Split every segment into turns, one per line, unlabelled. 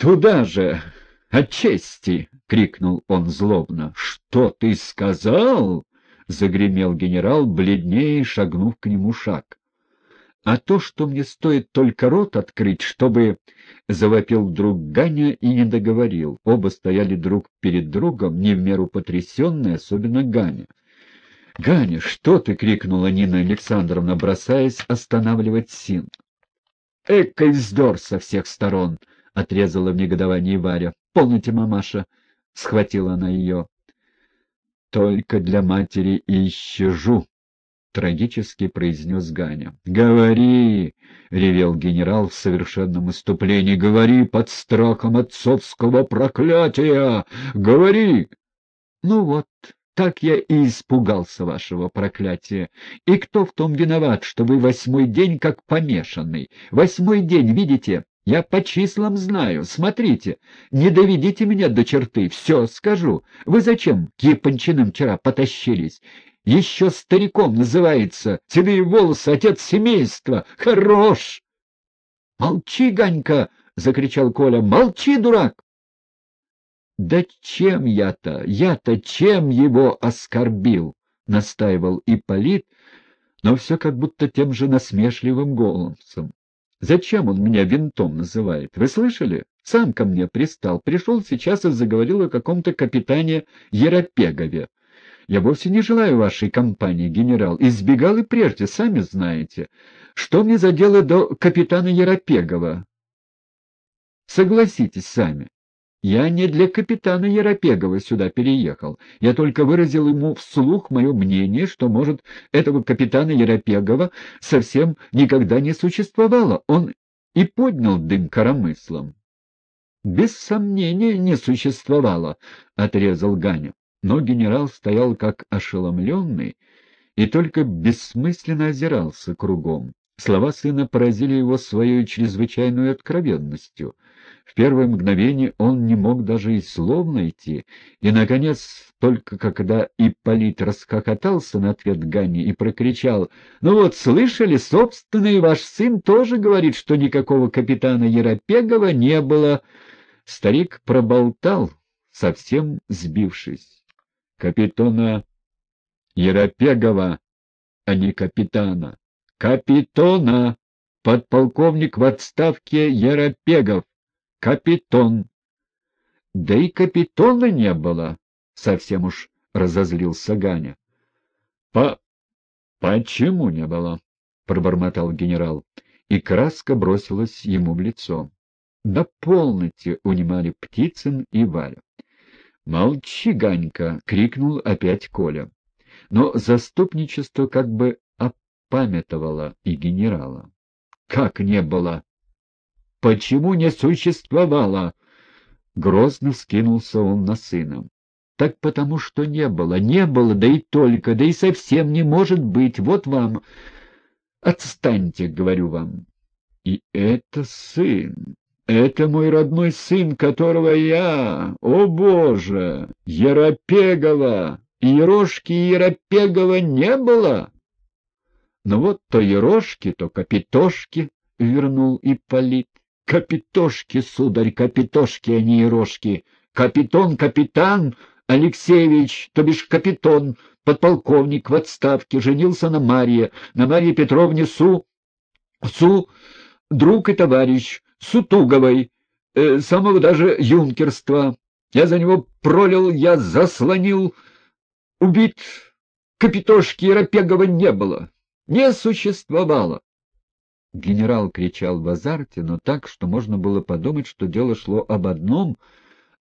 туда же, от чести! — крикнул он злобно. — Что ты сказал? — загремел генерал, бледнее, шагнув к нему шаг. А то, что мне стоит только рот открыть, чтобы... Завопил вдруг Ганя и не договорил. Оба стояли друг перед другом, не в меру потрясенные, особенно Ганя. — Ганя, что ты? — крикнула Нина Александровна, бросаясь останавливать Син. — Экой вздор со всех сторон! — отрезала в негодовании Варя. — Полноте, мамаша! — схватила она ее. — Только для матери и щажу, — трагически произнес Ганя. — Говори! — ревел генерал в совершенном иступлении. — Говори под страхом отцовского проклятия! Говори! — Ну вот, так я и испугался вашего проклятия. И кто в том виноват, что вы восьмой день как помешанный? Восьмой день, видите? Я по числам знаю. Смотрите, не доведите меня до черты. Все скажу. Вы зачем к Япончинам вчера потащились? еще стариком называется, седые волосы, отец семейства. Хорош! — Молчи, Ганька! — закричал Коля. — Молчи, дурак! — Да чем я-то, я-то чем его оскорбил? — настаивал Ипполит, но все как будто тем же насмешливым голосом. Зачем он меня винтом называет? Вы слышали? Сам ко мне пристал. Пришел сейчас и заговорил о каком-то капитане Еропегове. Я вовсе не желаю вашей компании, генерал. Избегал и прежде, сами знаете. Что мне за дело до капитана Еропегова? Согласитесь сами. Я не для капитана Еропегова сюда переехал. Я только выразил ему вслух мое мнение, что, может, этого капитана Еропегова совсем никогда не существовало. Он и поднял дым коромыслом. — Без сомнения не существовало, — отрезал Ганя. Но генерал стоял как ошеломленный и только бессмысленно озирался кругом. Слова сына поразили его своей чрезвычайной откровенностью. В первое мгновение он не мог даже и слов найти, и, наконец, только когда Ипполит расхохотался на ответ Ганни и прокричал, «Ну вот, слышали, собственный ваш сын тоже говорит, что никакого капитана Еропегова не было». Старик проболтал, совсем сбившись капитана Еропегова, а не капитана. Капитона! Подполковник в отставке Еропегов. Капитон. Да и капитона не было, совсем уж разозлился Ганя. По... почему не было? пробормотал генерал, и краска бросилась ему в лицо. Да полноте унимали Птицын и Варя. «Молчи, Ганька!» — крикнул опять Коля. Но заступничество как бы опамятовало и генерала. «Как не было? Почему не существовало?» Грозно скинулся он на сына. «Так потому что не было, не было, да и только, да и совсем не может быть. Вот вам... Отстаньте, говорю вам. И это сын, это мой родной сын, которого я... О, Боже! Еропегова! Ерошки Еропегова не было! Ну вот то Ерошки, то Капитошки, — вернул Ипполит. Капитошки, сударь, Капитошки, а не Ерошки. Капитон, капитан Алексеевич, то бишь капитон, подполковник в отставке, женился на Марье, на Марье Петровне Су... Су, друг и товарищ, Сутуговой, э, самого даже юнкерства. Я за него пролил, я заслонил. Убит Капитошки Еропегова не было, не существовало. Генерал кричал в азарте, но так, что можно было подумать, что дело шло об одном,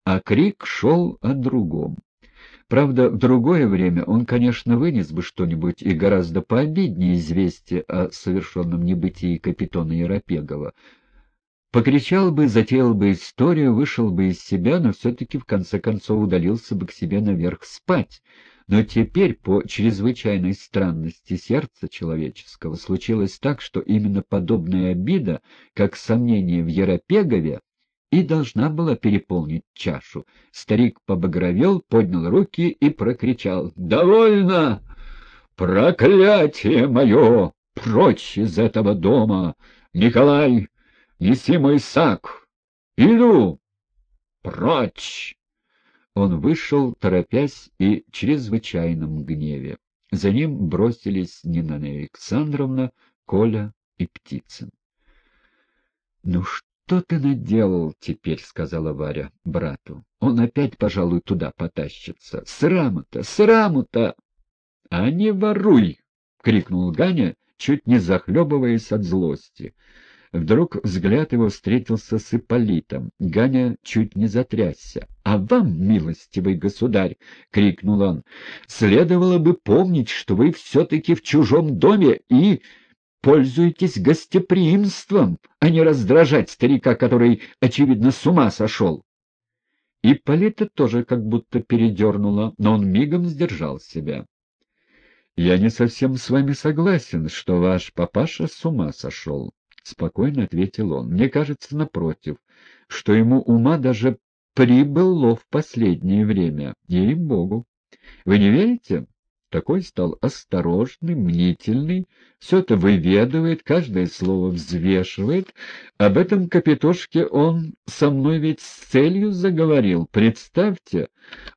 а крик шел о другом. Правда, в другое время он, конечно, вынес бы что-нибудь и гораздо пообиднее известие о совершенном небытии капитана Еропегова, Покричал бы, затеял бы историю, вышел бы из себя, но все-таки в конце концов удалился бы к себе наверх спать. Но теперь, по чрезвычайной странности сердца человеческого, случилось так, что именно подобная обида, как сомнение в Еропегове, и должна была переполнить чашу. Старик побагровел, поднял руки и прокричал «Довольно! Проклятие мое! Прочь из этого дома! Николай, неси мой сак. Иду. Прочь! Он вышел, торопясь и чрезвычайном гневе. За ним бросились Нина Александровна, Коля и Птицын. — Ну что ты наделал теперь? — сказала Варя брату. — Он опять, пожалуй, туда потащится. Сраму-то, сраму-то! — А не воруй! — крикнул Ганя, чуть не захлебываясь от злости. Вдруг взгляд его встретился с Ипполитом. Ганя чуть не затрясся. — А вам, милостивый государь, — крикнул он, — следовало бы помнить, что вы все-таки в чужом доме и пользуетесь гостеприимством, а не раздражать старика, который, очевидно, с ума сошел. Ипполита тоже как будто передернула, но он мигом сдержал себя. — Я не совсем с вами согласен, что ваш папаша с ума сошел. — спокойно ответил он. — Мне кажется, напротив, что ему ума даже прибыло в последнее время. Ей-богу. Вы не верите? Такой стал осторожный, мнительный, все это выведывает, каждое слово взвешивает. Об этом капитошке он со мной ведь с целью заговорил. Представьте,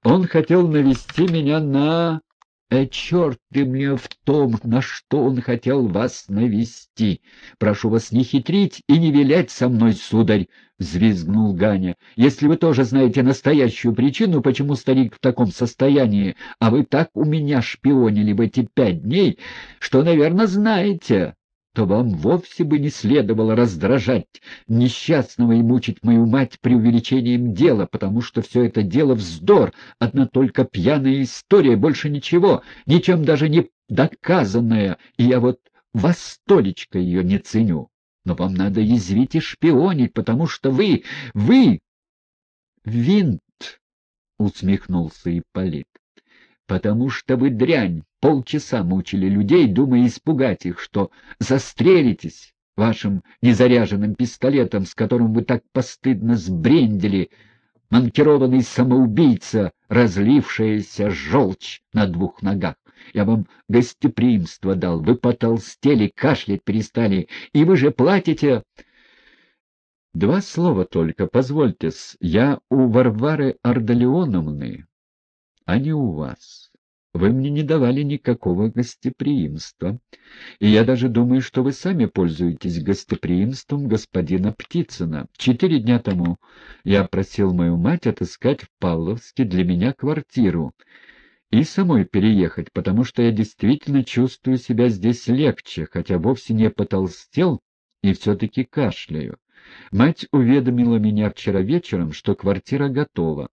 он хотел навести меня на... Э, черт ты мне в том, на что он хотел вас навести. Прошу вас не хитрить и не вилять со мной, сударь, — взвизгнул Ганя. — Если вы тоже знаете настоящую причину, почему старик в таком состоянии, а вы так у меня шпионили в эти пять дней, что, наверное, знаете то вам вовсе бы не следовало раздражать несчастного и мучить мою мать преувеличением дела, потому что все это дело вздор, одна только пьяная история, больше ничего, ничем даже не доказанная, и я вот во столечко ее не ценю. Но вам надо язвить и шпионить, потому что вы, вы... Винт, — усмехнулся Ипполит, — потому что вы дрянь, полчаса мучили людей, думая испугать их, что застрелитесь вашим незаряженным пистолетом, с которым вы так постыдно сбрендили, манкированный самоубийца, разлившаяся желчь на двух ногах. Я вам гостеприимство дал, вы потолстели, кашлять перестали, и вы же платите... Два слова только, позвольте-с, я у Варвары Ардалионовны, а не у вас. Вы мне не давали никакого гостеприимства, и я даже думаю, что вы сами пользуетесь гостеприимством господина Птицына. Четыре дня тому я просил мою мать отыскать в Павловске для меня квартиру и самой переехать, потому что я действительно чувствую себя здесь легче, хотя вовсе не потолстел и все-таки кашляю. Мать уведомила меня вчера вечером, что квартира готова.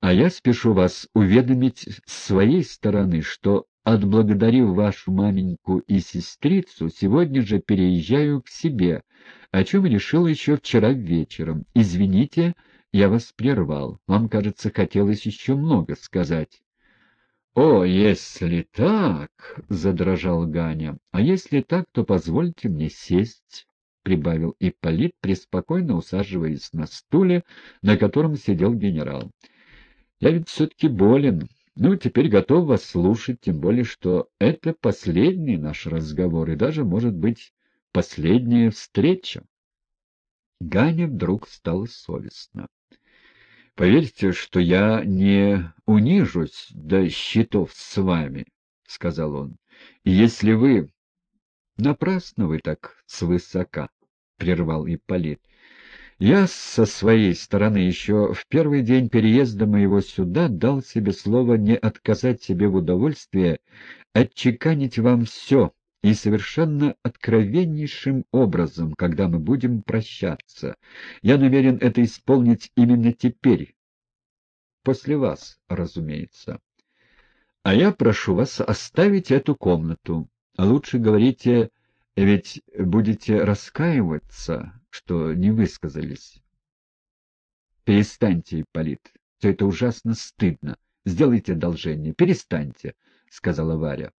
А я спешу вас уведомить с своей стороны, что, отблагодарив вашу маменьку и сестрицу, сегодня же переезжаю к себе, о чем решил еще вчера вечером. Извините, я вас прервал. Вам, кажется, хотелось еще много сказать. — О, если так, — задрожал Ганя, — а если так, то позвольте мне сесть, — прибавил Ипполит, преспокойно усаживаясь на стуле, на котором сидел генерал. Я ведь все-таки болен. Ну, теперь готов вас слушать, тем более, что это последний наш разговор и даже, может быть, последняя встреча. Ганя вдруг стало совестно. «Поверьте, что я не унижусь до счетов с вами», — сказал он. «И если вы...» «Напрасно вы так свысока», — прервал Ипполит. Я со своей стороны еще в первый день переезда моего сюда дал себе слово не отказать себе в удовольствии отчеканить вам все и совершенно откровеннейшим образом, когда мы будем прощаться. Я намерен это исполнить именно теперь, после вас, разумеется. А я прошу вас оставить эту комнату. Лучше говорите, ведь будете раскаиваться, что не высказались. Перестаньте, Ипполит, все это ужасно стыдно. Сделайте одолжение, перестаньте, — сказала Варя.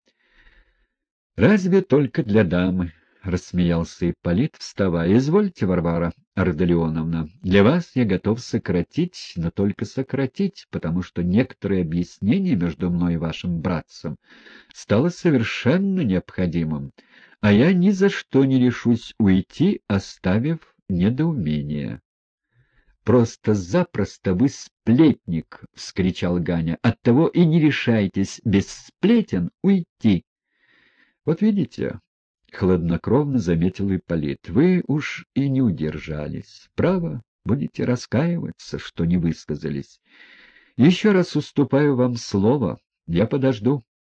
— Разве только для дамы, — рассмеялся Ипполит, вставая. — Извольте, Варвара Ардалионовна, для вас я готов сократить, но только сократить, потому что некоторые объяснения между мной и вашим братцем стало совершенно необходимым а я ни за что не решусь уйти, оставив недоумение. Просто-запросто вы сплетник, — вскричал Ганя. Оттого и не решайтесь без сплетен уйти. Вот видите, — хладнокровно заметил Ипполит, — вы уж и не удержались. Право, будете раскаиваться, что не высказались. Еще раз уступаю вам слово, я подожду.